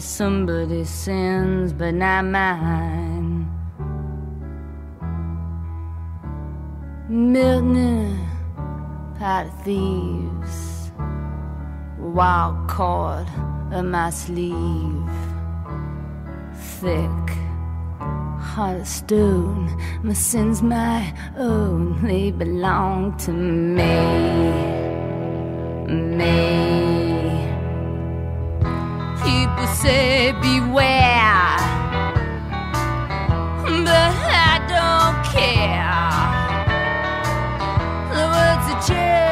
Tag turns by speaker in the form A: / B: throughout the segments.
A: for
B: somebody's sins, but not mine. Milton, pot of thieves, wild cord in my sleeve, thick. Heart of stone, my sins my own, they belong to me, me people say beware, but I don't care. The words are true.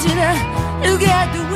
B: continue to get the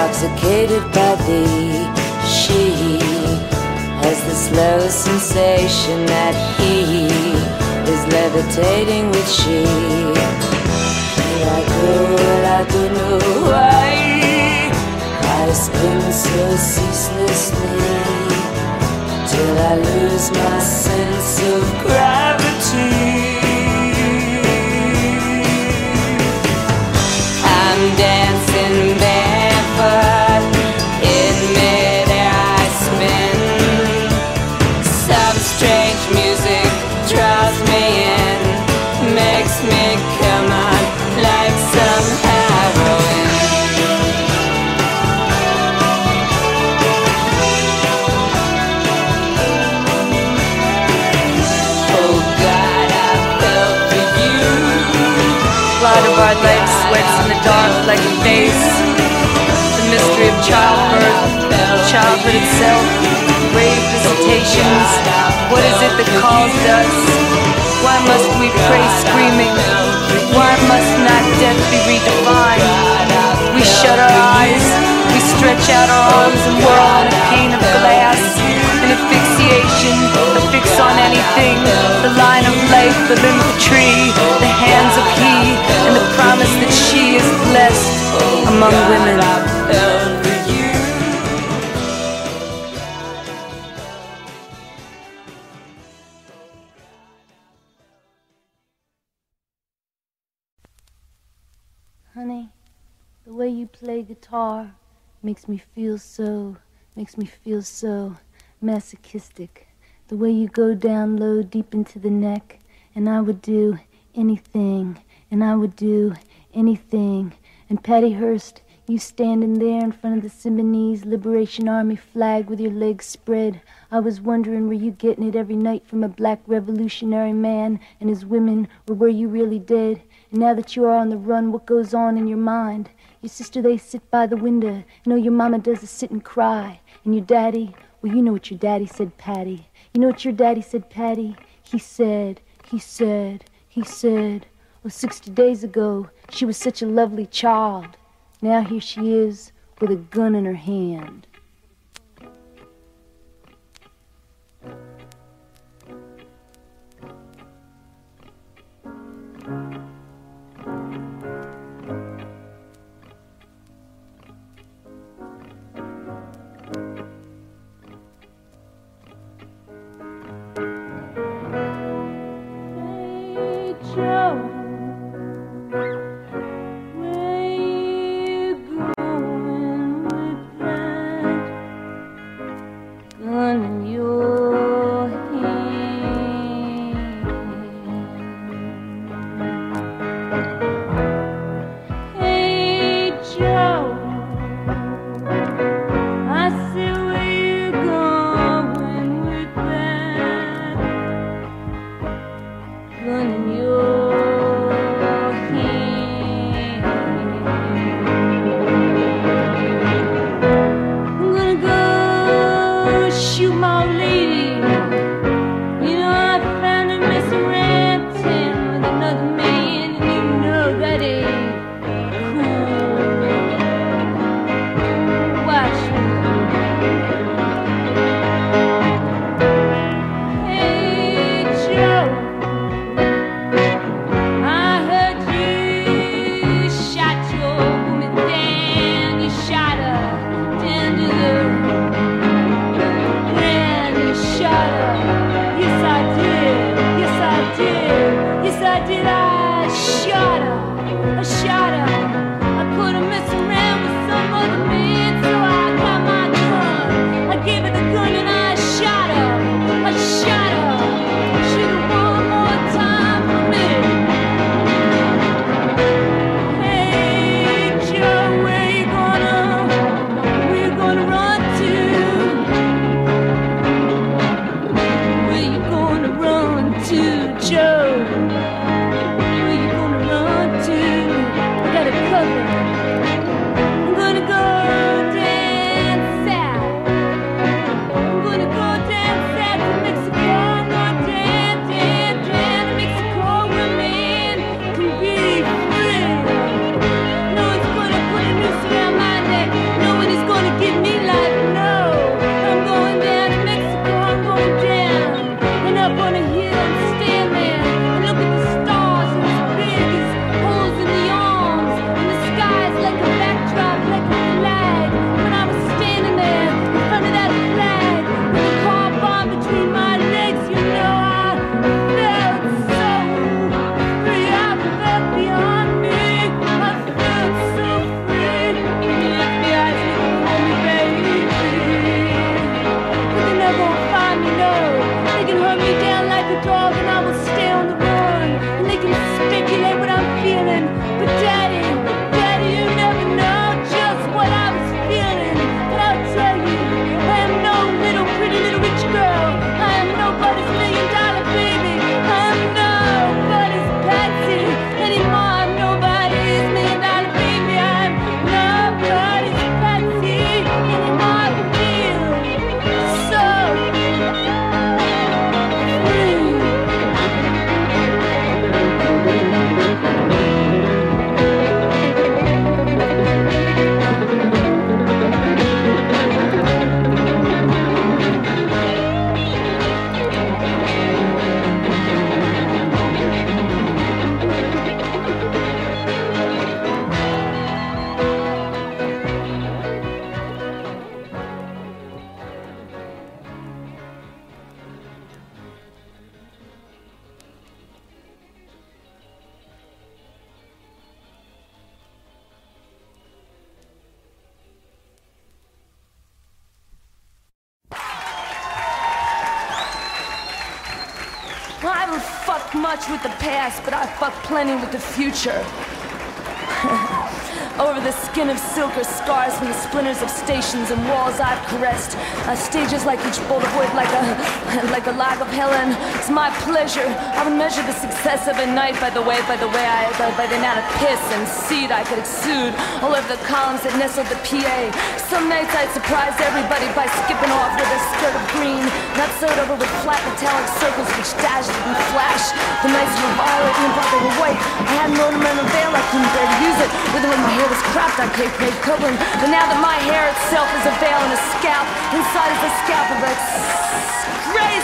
A: intoxicated by thee. She has the slow sensation that he is levitating with she. Here I don't know why. I spin so ceaselessly till I lose my sense of gravity. I'm dancing like
B: a face. The mystery of childbirth, childhood itself, grave visitations. What is it that calls us? Why must we pray screaming? Why must not death be redefined? We shut our eyes, we stretch out our arms and whirl on a pane of glass. An asphyxiation, a fix on anything. The line of life, the limb of a tree, the hands of he, and the promise that she is blessed among women. Honey, the way you play guitar makes me feel so, makes me feel so masochistic. The way you go down low deep into the neck, and I would do anything, and I would do anything. And Patty Hearst, you standing there in front of the Symbionese Liberation Army flag with your legs spread. I was wondering were you getting it every night from a black revolutionary man and his women, or were you really dead? And now that you are on the run, what goes on in your mind? Your sister, they sit by the window. Know your mama does is sit and cry. And your daddy, well, you know what your daddy said, Patty. You know what your daddy said, Patty? He said, he said, he said, well, 60 days ago, she was such a lovely child. Now here she is with a gun in her hand. The future. Over the skin of silk are scars from the splinters of stations and walls I've caressed. Uh, stages like each bolt of wood, like a like a log of Helen. It's my pleasure. I would measure the success of a night by the way, by the way I, by, by the amount of piss and seed I could exude all over the columns that nestled the PA. Some nights I'd surprise everybody by skipping off with a skirt of green, not sewed over with flat metallic circles which dashed and flashed. The nights were violet and but they were white. I had an ornamental veil, I couldn't bear to use it. With when my hair was cropped, I Cape May Copeland. But now that my hair itself is a veil and a scalp, inside is a scalp of a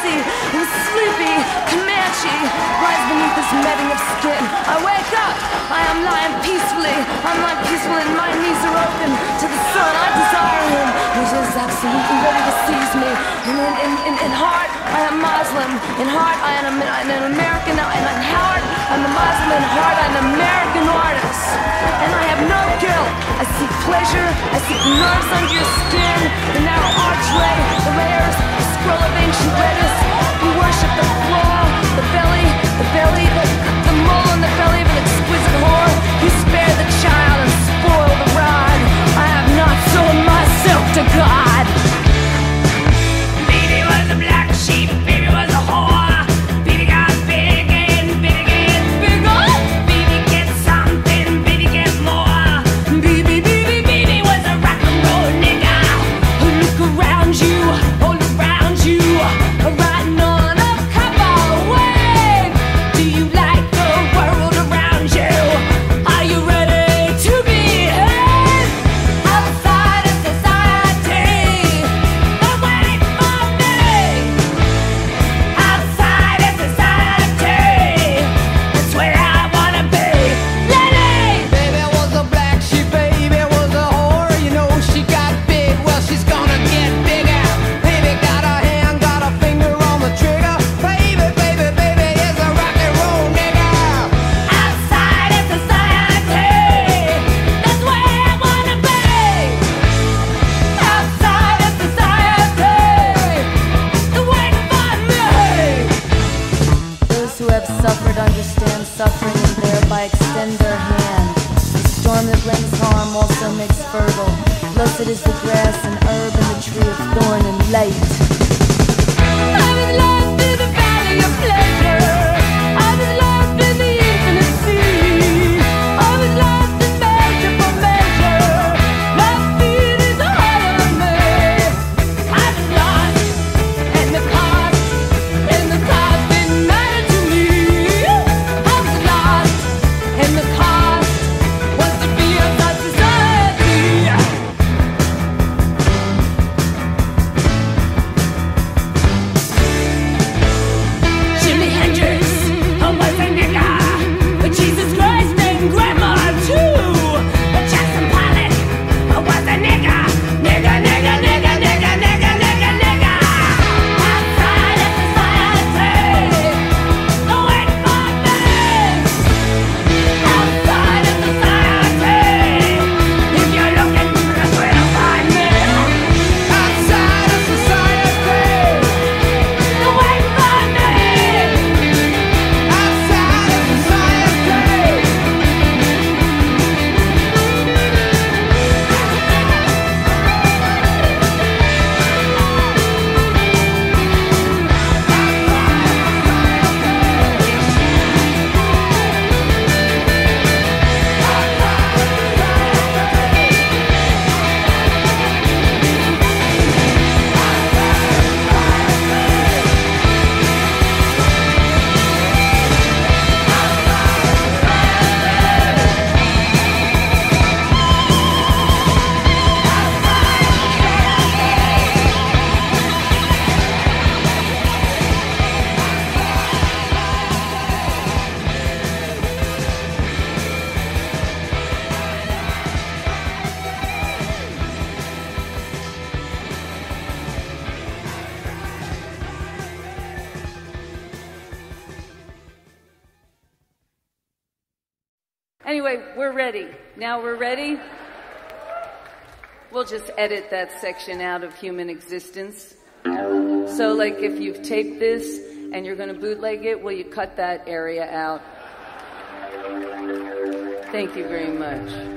B: crazy and sleepy Comanche lies beneath this netting of skin. I wake up, I am lying peacefully. I'm lying peacefully and my knees are open to the sun. I desire him. He's just absolutely ready to seize me. In, in, in, in heart, I am Muslim. In heart, I am an, an American. And in heart, I'm a Muslim. In heart, I'm an American artist. And I have no guilt. I seek pleasure. I seek nerves under your skin. The narrow archway, the layers, worship the the belly, the belly, the, mole the belly of an exquisite whore. You spare the child and spoil the rod. I have not sold myself to God. Fertile. Blessed is the grass and herb and the tree of thorn and light. Edit that section out of human existence. So, like, if you've taped this
A: and you're going to bootleg it, will you cut that area out? Thank you very much.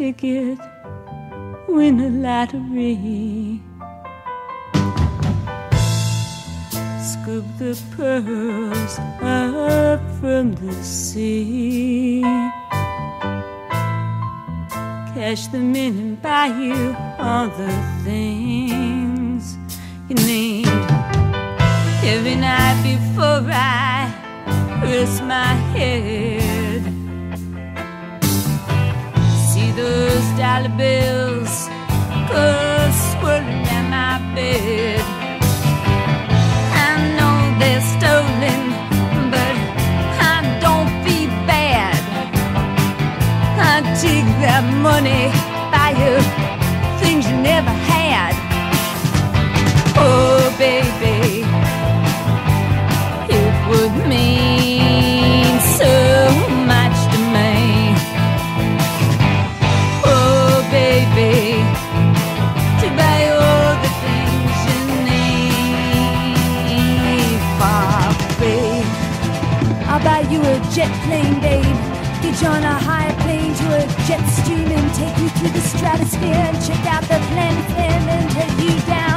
A: ticket, win a lottery. Scoop the pearls up from the sea. Catch the in and buy you all the things you need. Every night before I rest my head. those dollar bills Cause swirling at my bed. I know they're stolen But I don't be bad. I take that money Buy you things you never had. Oh jet plane, babe. Get you on a high plane
B: to a jet stream and take you through the stratosphere and check out the planet and take you
A: down.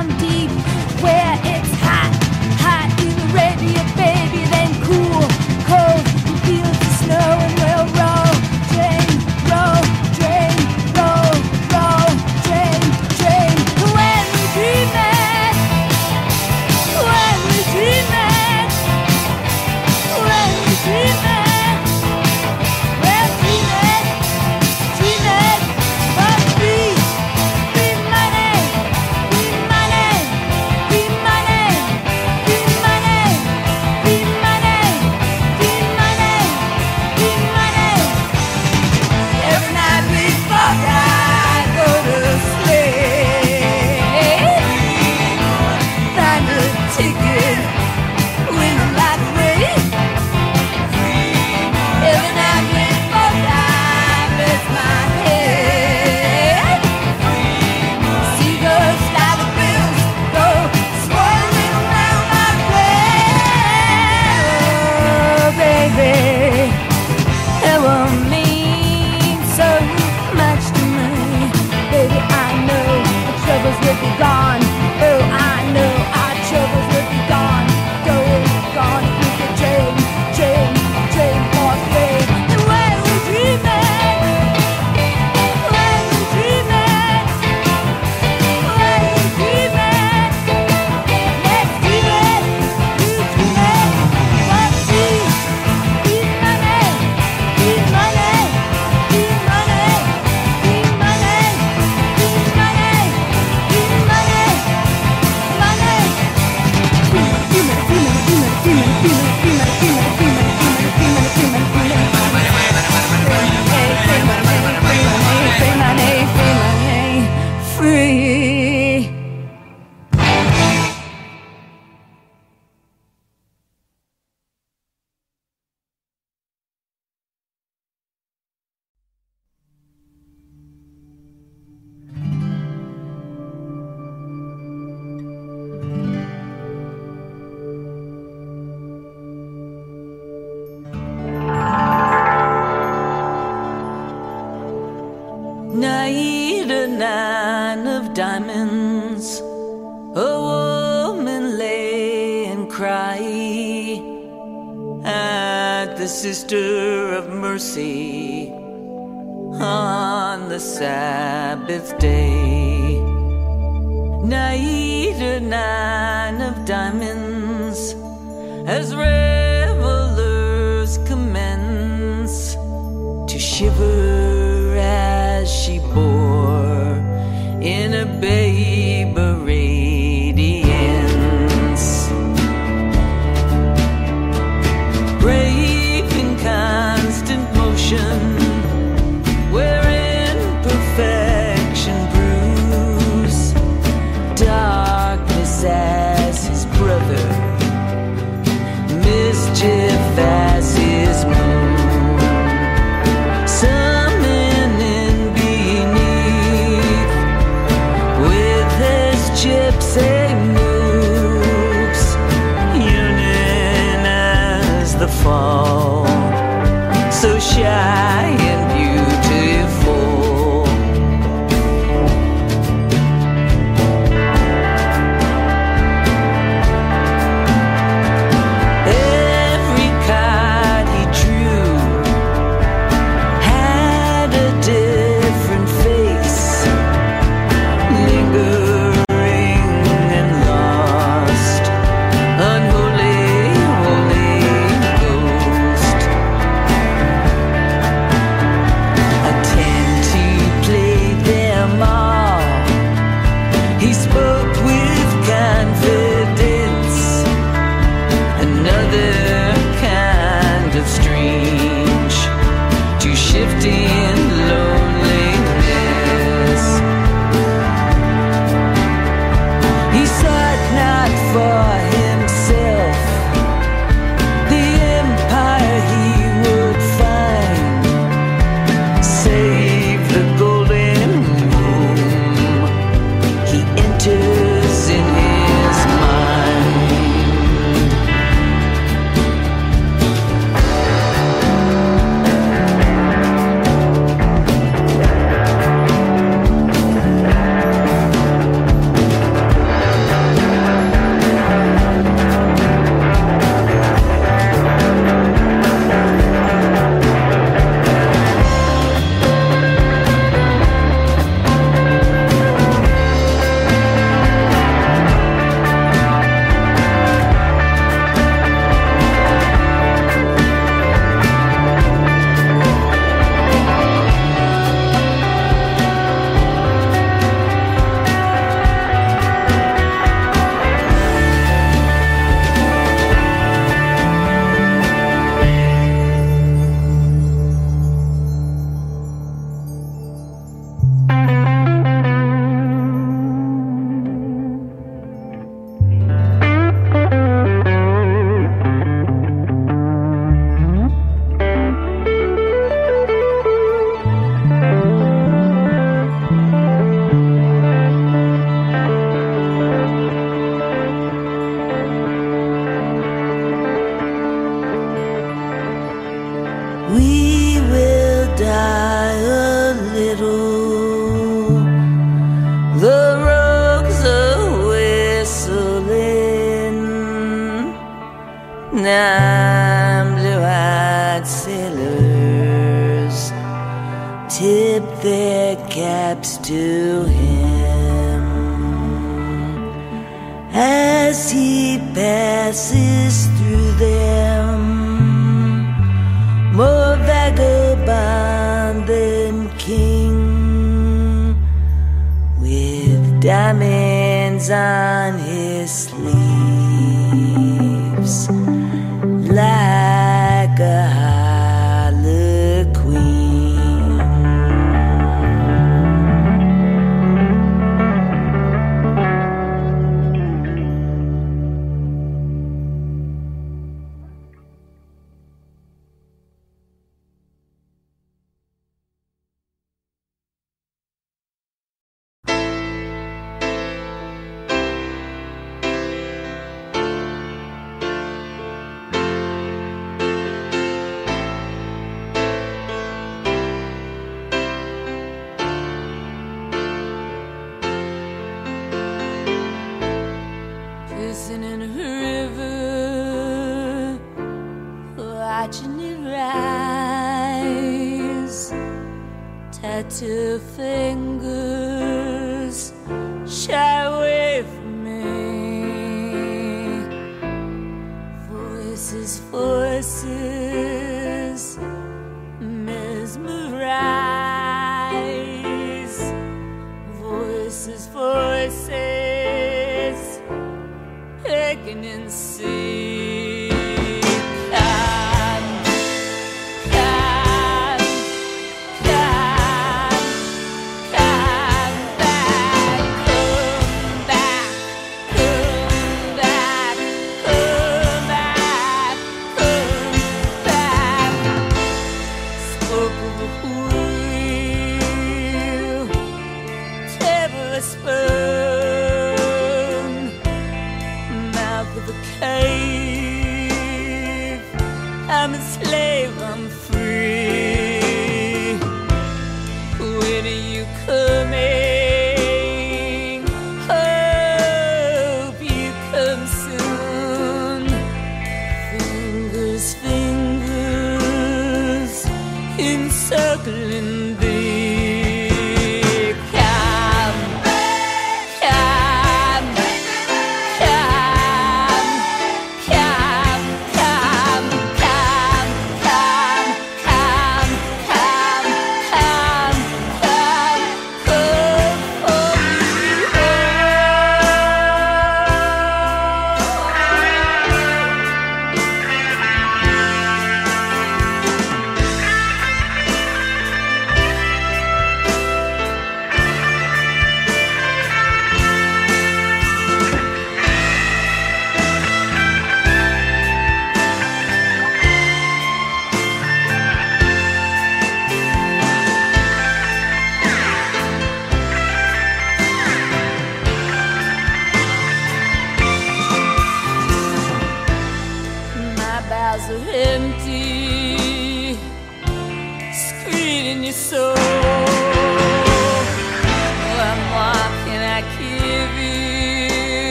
A: to feel.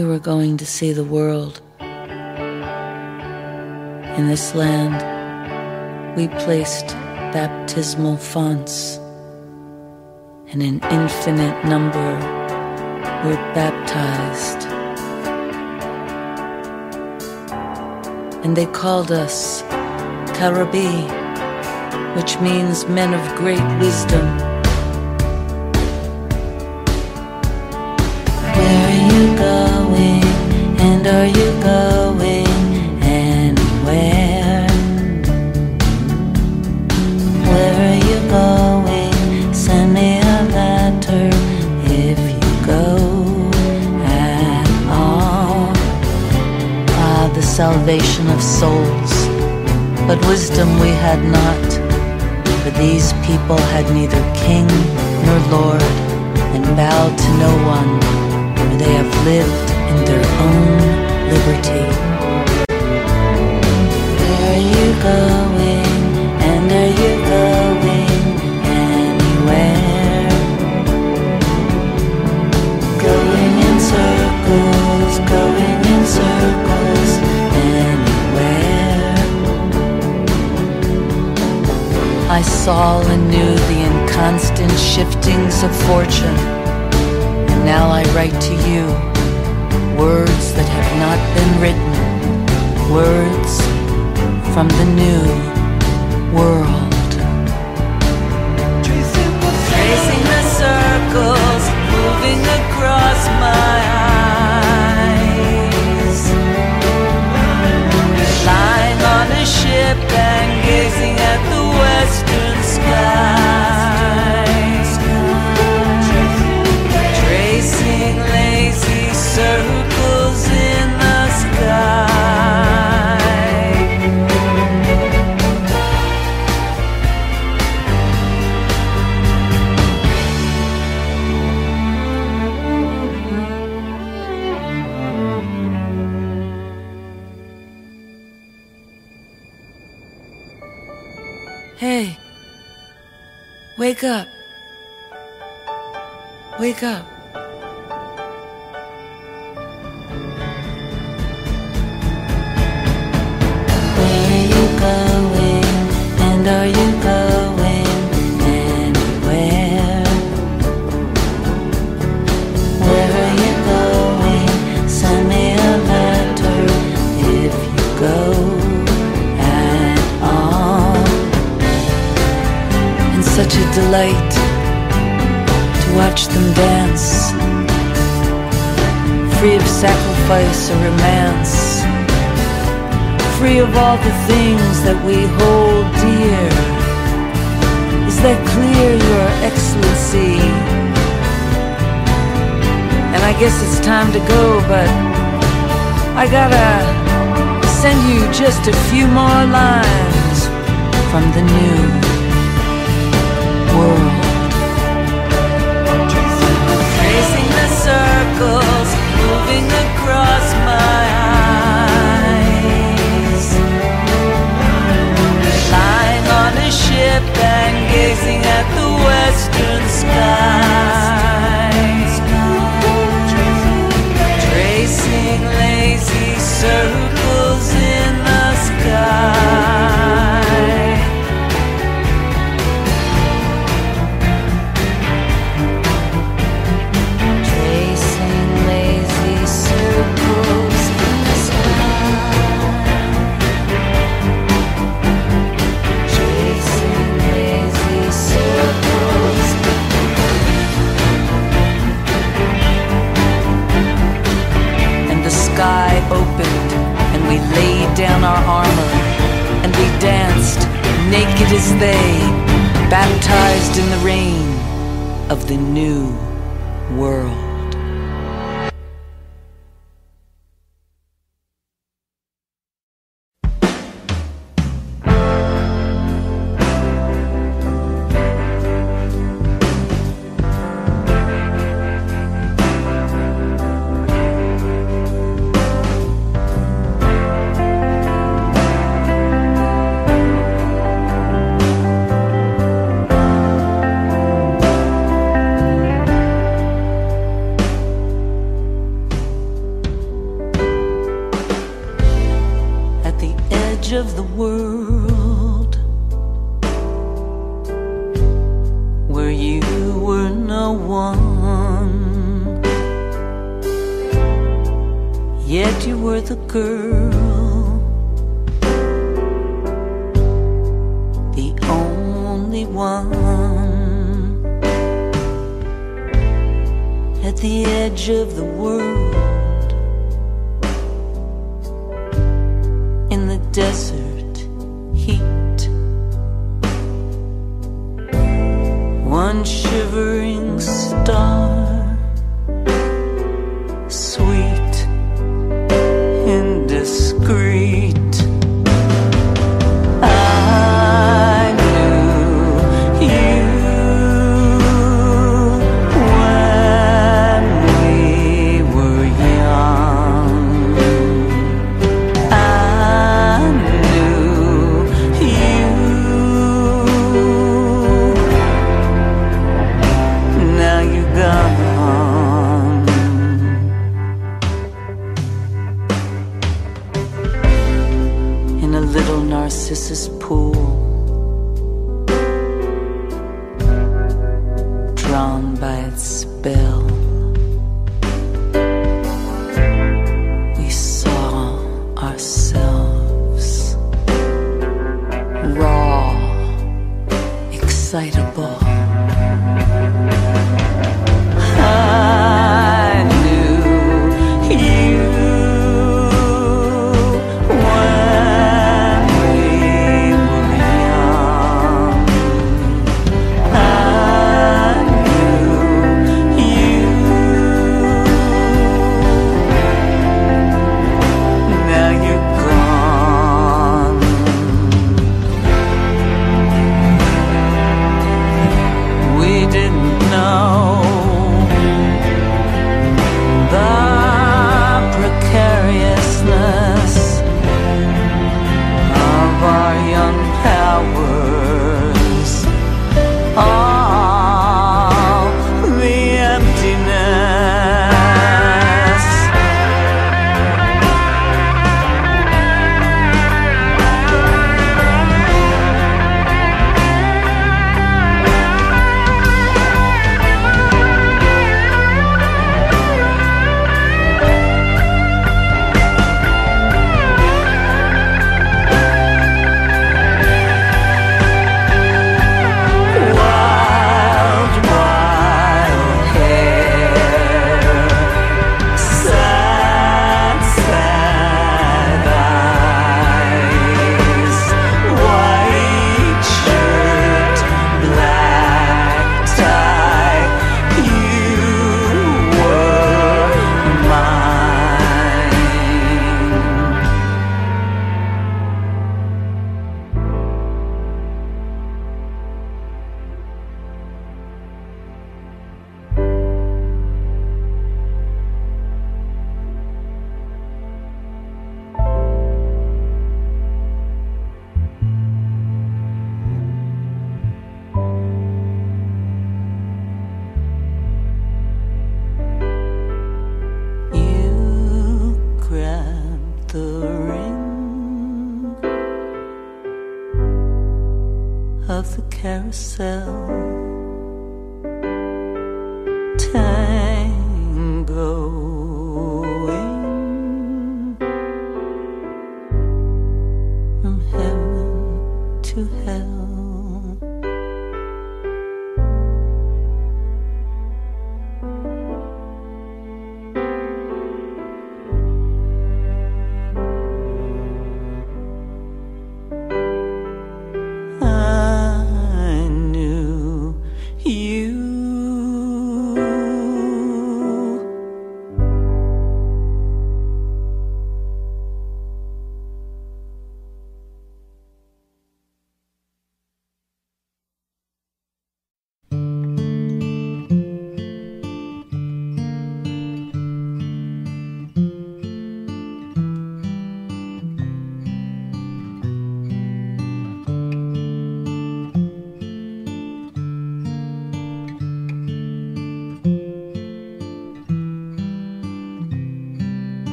A: we were going to see the world. In this land, we placed baptismal fonts, and an infinite number were baptized. And they called us Karabi, which means men of great wisdom. Are you going anywhere? Where are you going? Send me a letter if you go at all. Ah, the salvation of souls, but wisdom we had not. For these people had neither king nor lord, and bowed to no one, for they have lived in their own liberty. Where are you going? And are you going anywhere? Going in circles, going in circles, anywhere. I saw and knew the inconstant shiftings of fortune, and now I write to you laid down our armor, and we danced, naked as they, baptized in the rain of the new world.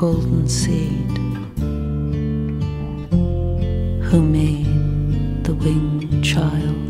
A: Golden seed, who made the winged child?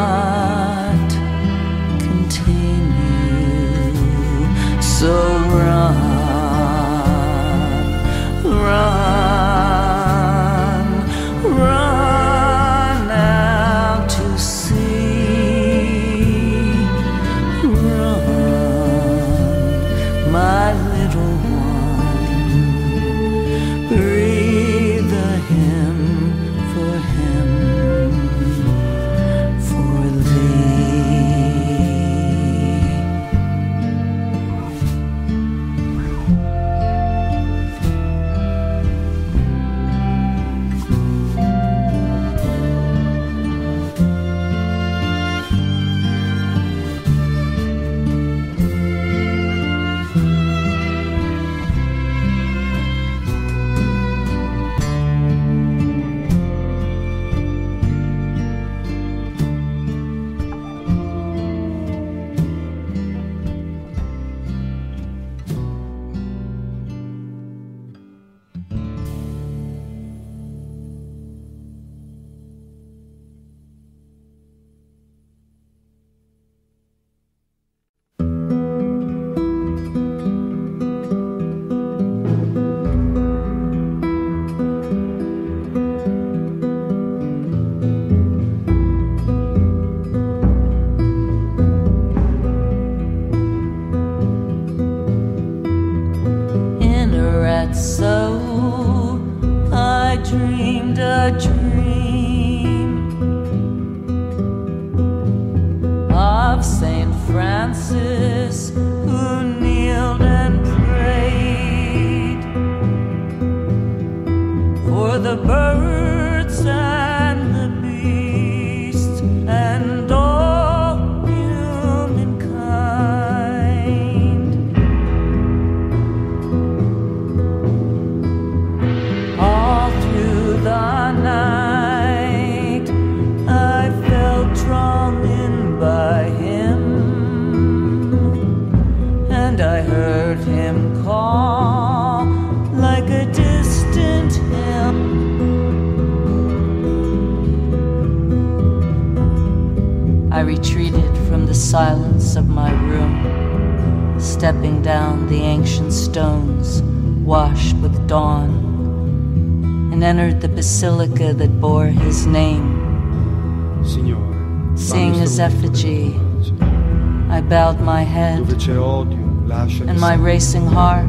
A: my head,
C: Dove c'è odio, lascia
A: and my racing heart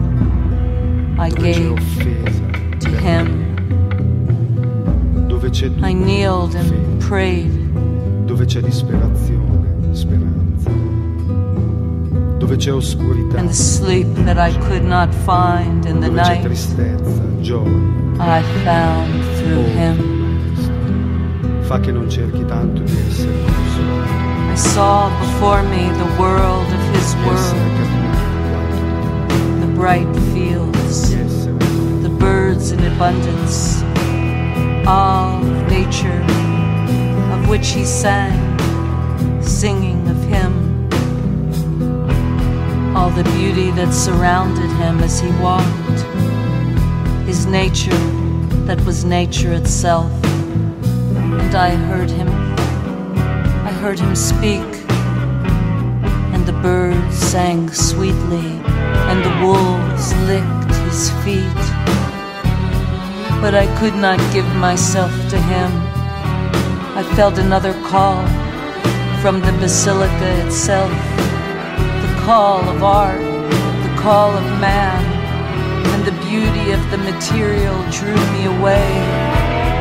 A: I gave to him.
C: Dove c'è
A: I kneeled and prayed,
C: Dove c'è disperazione, speranza. Dove c'è oscurità,
A: and the sleep that I could not find in the night. I found through him.
C: Fa che non cerchi tanto di essere
A: I saw before me the world of his world, the bright fields,
C: quanto, di essere
A: the birds in abundance, all of nature of which he sang, singing of him, all the beauty that surrounded him as he walked, his nature that was nature itself. And I heard him, heard him speak, and the birds sang sweetly, and the wolves licked his feet but I could not give myself to him. I felt another call from the basilica itself the call of art, the call of man, and the beauty of the material drew me away.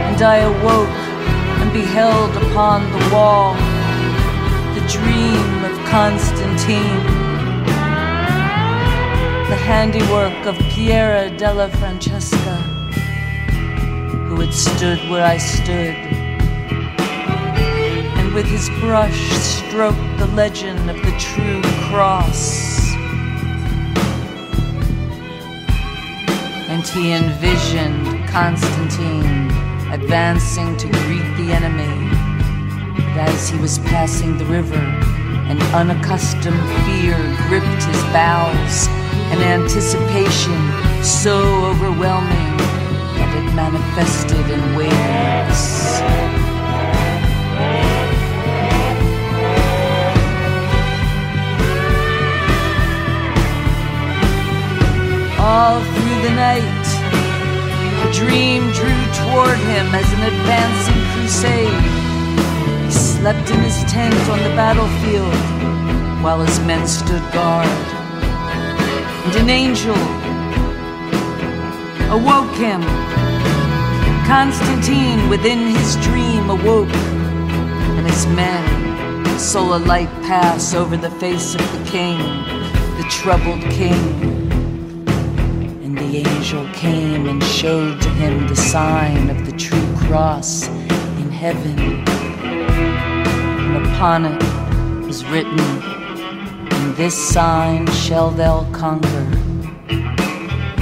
A: And I awoke and beheld upon the wall dream of Constantine, the handiwork of Piero della Francesca who had stood where I stood, and with his brush stroked the legend of the true cross. And he envisioned Constantine advancing to greet the enemy as he was passing the river, an unaccustomed fear gripped his bowels, an anticipation so overwhelming that it manifested in waves. All through the night, the dream drew toward him as an advancing crusade Slept in his tent on the battlefield while his men stood guard. And an angel awoke him. Constantine within his dream awoke, and his men saw a light pass over the face of the king, the troubled king. And the angel came and showed to him the sign of the true cross in heaven. Upon it was written, In this sign shall thou conquer.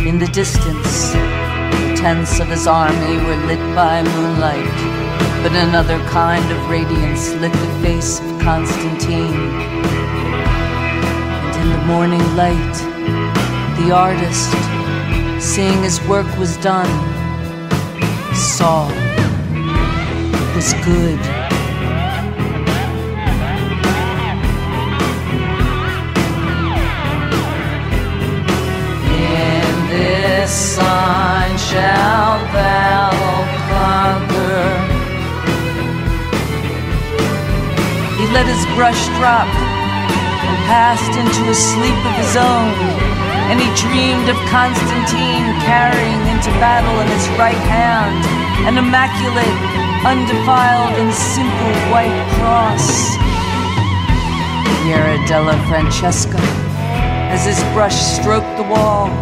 A: In the distance, the tents of his army were lit by moonlight, but another kind of radiance lit the face of Constantine. And in the morning light, the artist, seeing his work was done, saw it was good. Sign shall thou conquer. He let his brush drop and passed into a sleep of his own. And he dreamed of Constantine carrying into battle in his right hand an immaculate, undefiled, and simple white cross. Piero della Francesca, as his brush stroked the wall,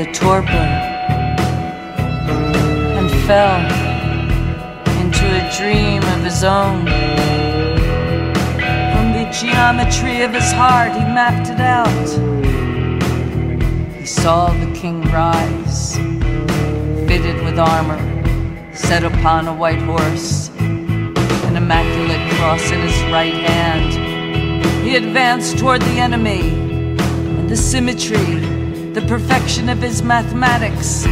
A: a torpor and fell into a dream of his own. From the geometry of his heart, he mapped it out. He saw the king rise, fitted with armor, set upon a white horse, an immaculate cross in his right hand. He advanced toward the enemy, and the symmetry, the perfection of his mathematics,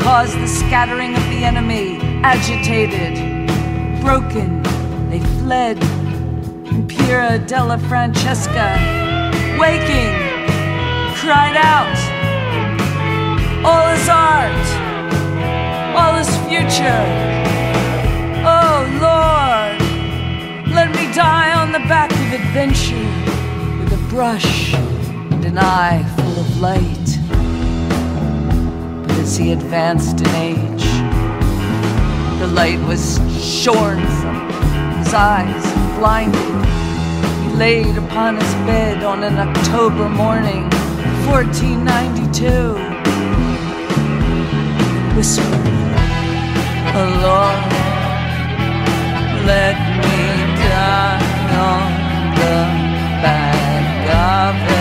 A: caused the scattering of the enemy, agitated, broken. They fled, and Piero della Francesca, waking, cried out, All is art, all is future. Oh Lord, let me die on the back of adventure with a brush and an eye full of light. He advanced in age, the light was shorn from his eyes, blinded. He laid upon his bed on an October morning, 1492, and whispered, Oh Lord, let me die on the back of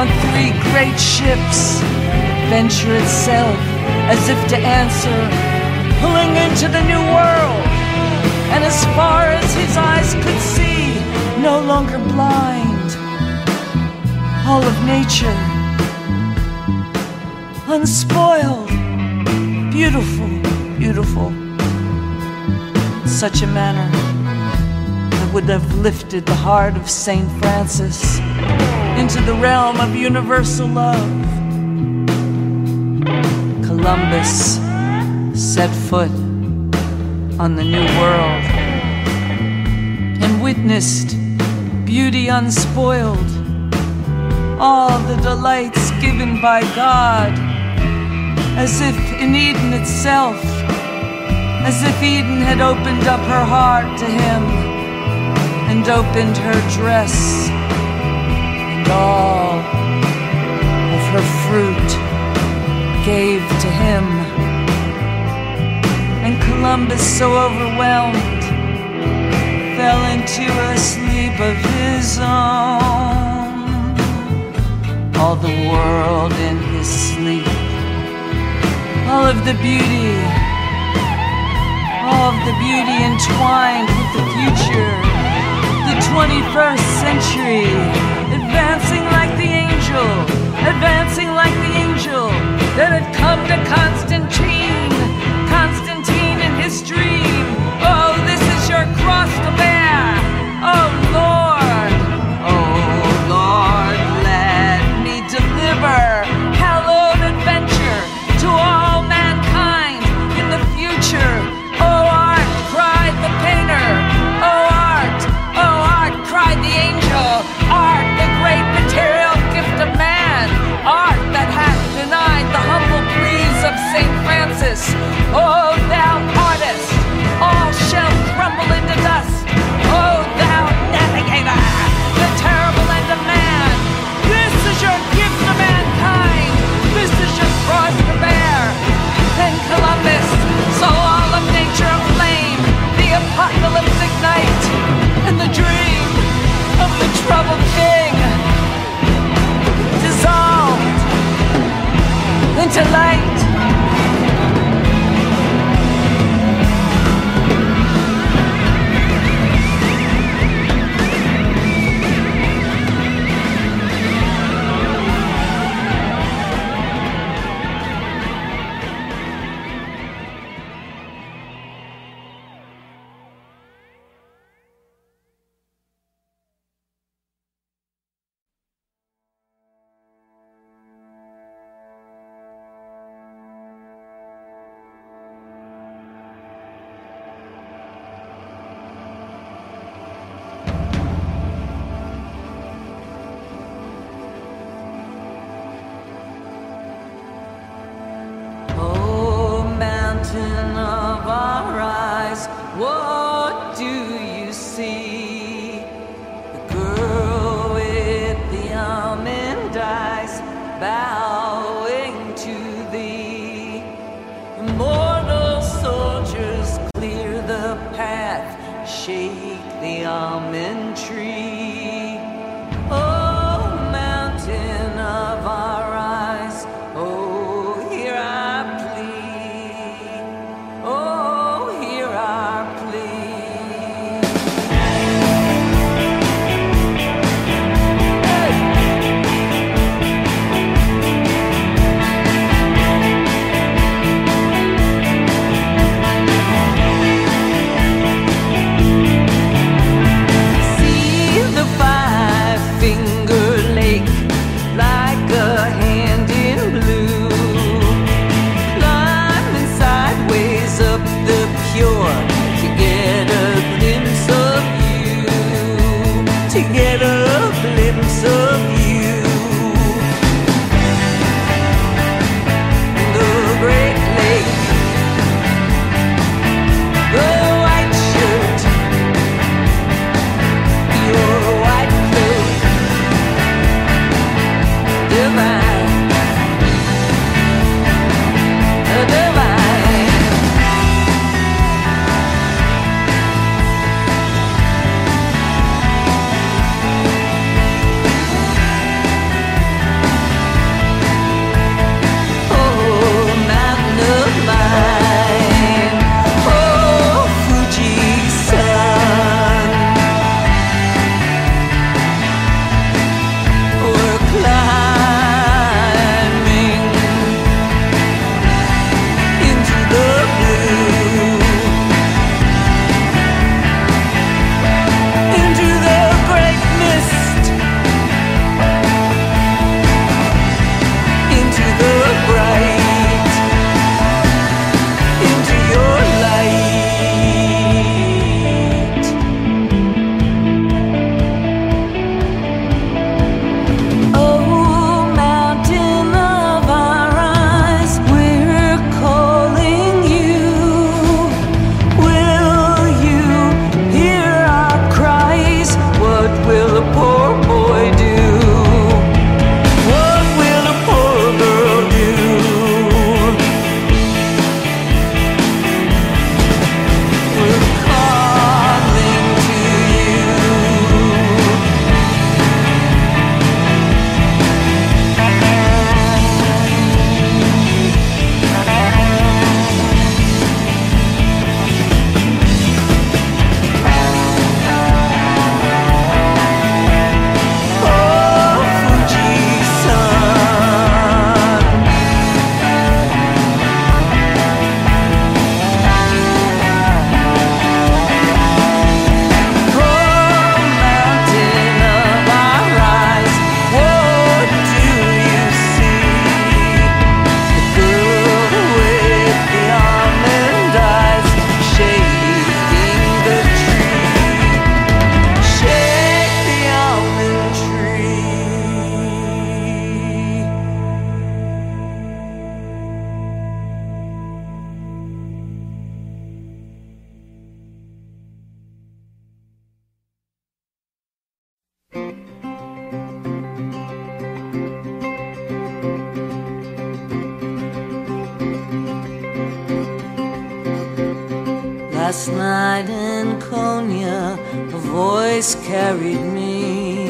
A: on three great ships, adventure itself, as if to answer, pulling into the new world. And as far as his eyes could see, no longer blind, all of nature, unspoiled, beautiful, beautiful, such a manner would have lifted the heart of Saint Francis into the realm of universal love. Columbus set foot on the new world and witnessed beauty unspoiled, all the delights given by God, as if in Eden itself, as if Eden had opened up her heart to him and opened her dress and all of her fruit gave to him. And Columbus, so overwhelmed, fell into a sleep of his own. All the world in his sleep, all of the beauty, all of the beauty entwined with the future, 21st century, advancing like the angel, advancing like the angel that had come to Constantine, Constantine in his dream. Oh, this is your cross to bear. to light. shake the almond. carried me.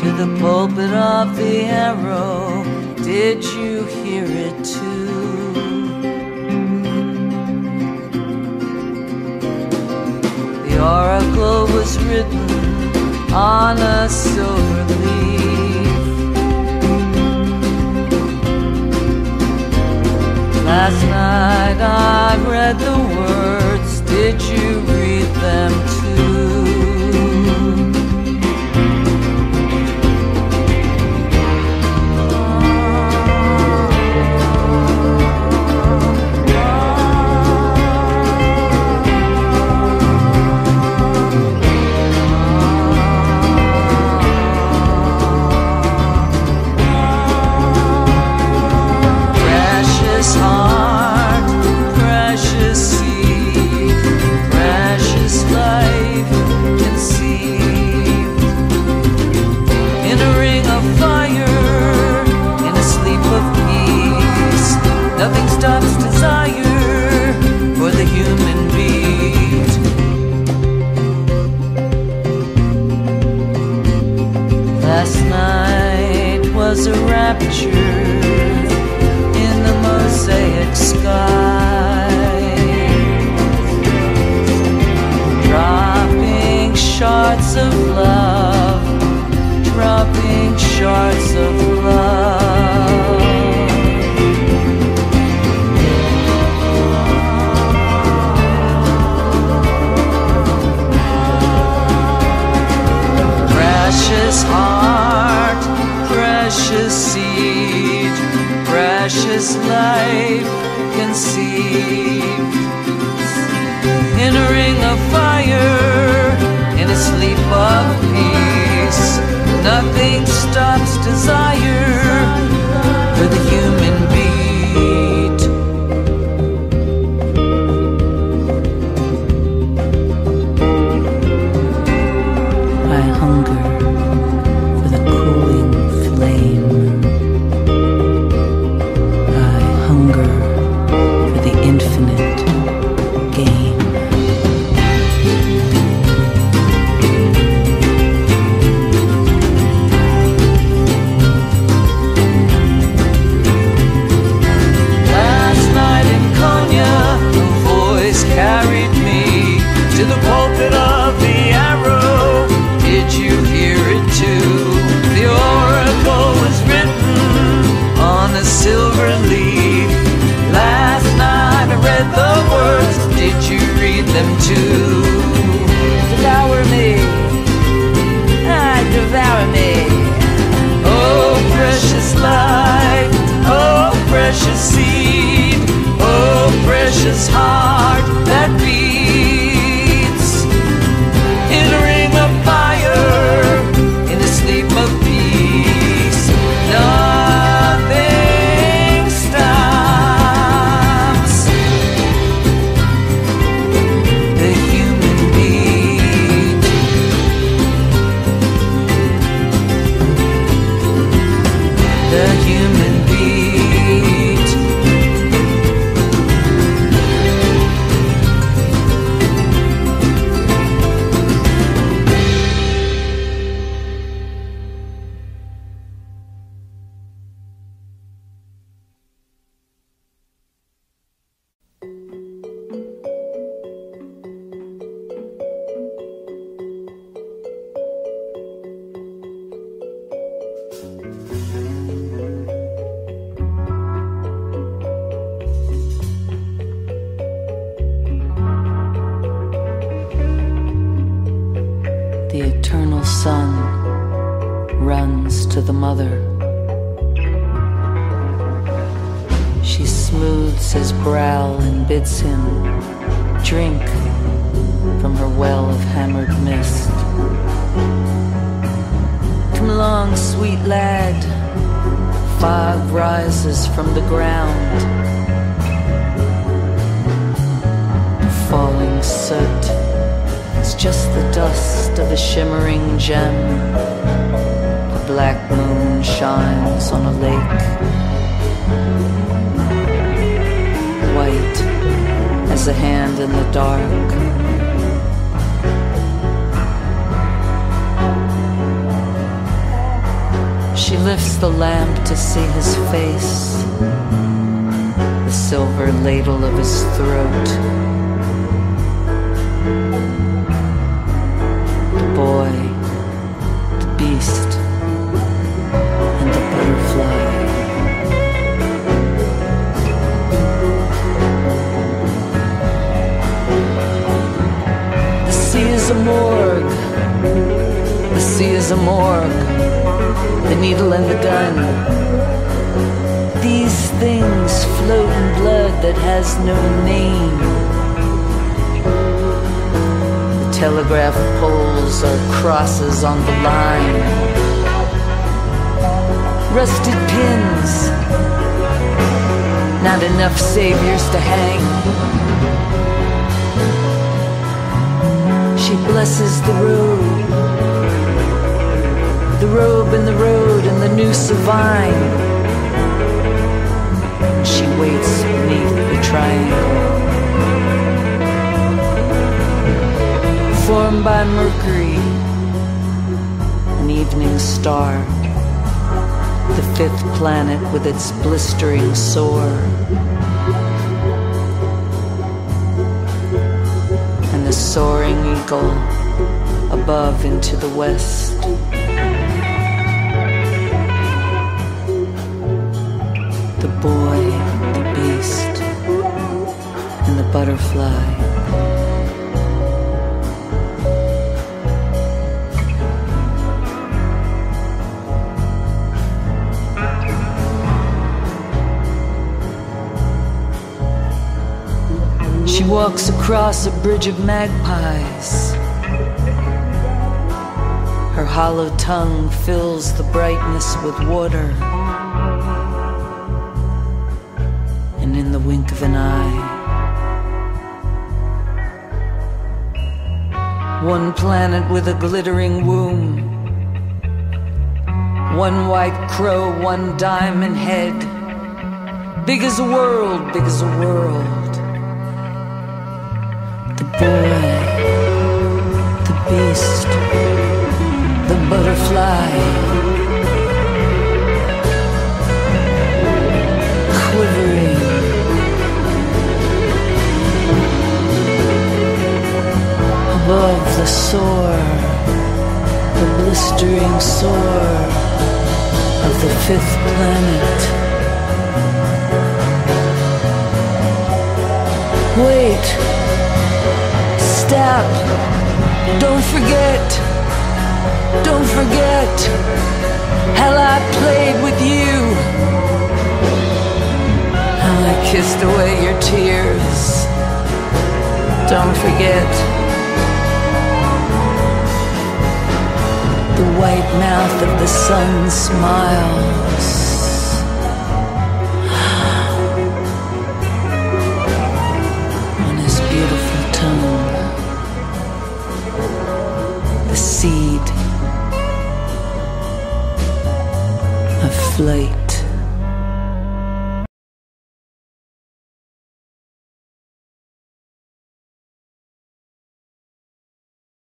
A: To the pulpit of the arrow, did you hear it too? The oracle was written on a silver leaf. Last night I read the words, did you read them too? stops desire for the human beat. Last night was a rapture in the mosaic sky. Dropping shards of love, dropping shards of love. precious heart, precious seed, precious life conceived. In a ring of fire, in a sleep of peace, nothing stops desire. That has no name. The telegraph poles are crosses on the line. Rusted pins. Not enough saviors to hang. She blesses the road, the robe and the road and the noose of vine. She waits beneath the triangle, formed by Mercury, an evening star, the fifth planet with its blistering sore. and the soaring eagle above into the west. The boy, and the butterfly. She walks across a bridge of magpies. Her hollow tongue fills the brightness with water. One planet with a glittering womb, one white crow, one diamond head, big as a world, big as a world. The boy, the beast, the butterfly, quivering. Above the soar, the blistering sore of the fifth planet. Wait step. Don't forget, don't forget how I played with you. How I kissed away your tears. Don't forget the white mouth of the sun smiles. On his beautiful tongue. the seed of flight.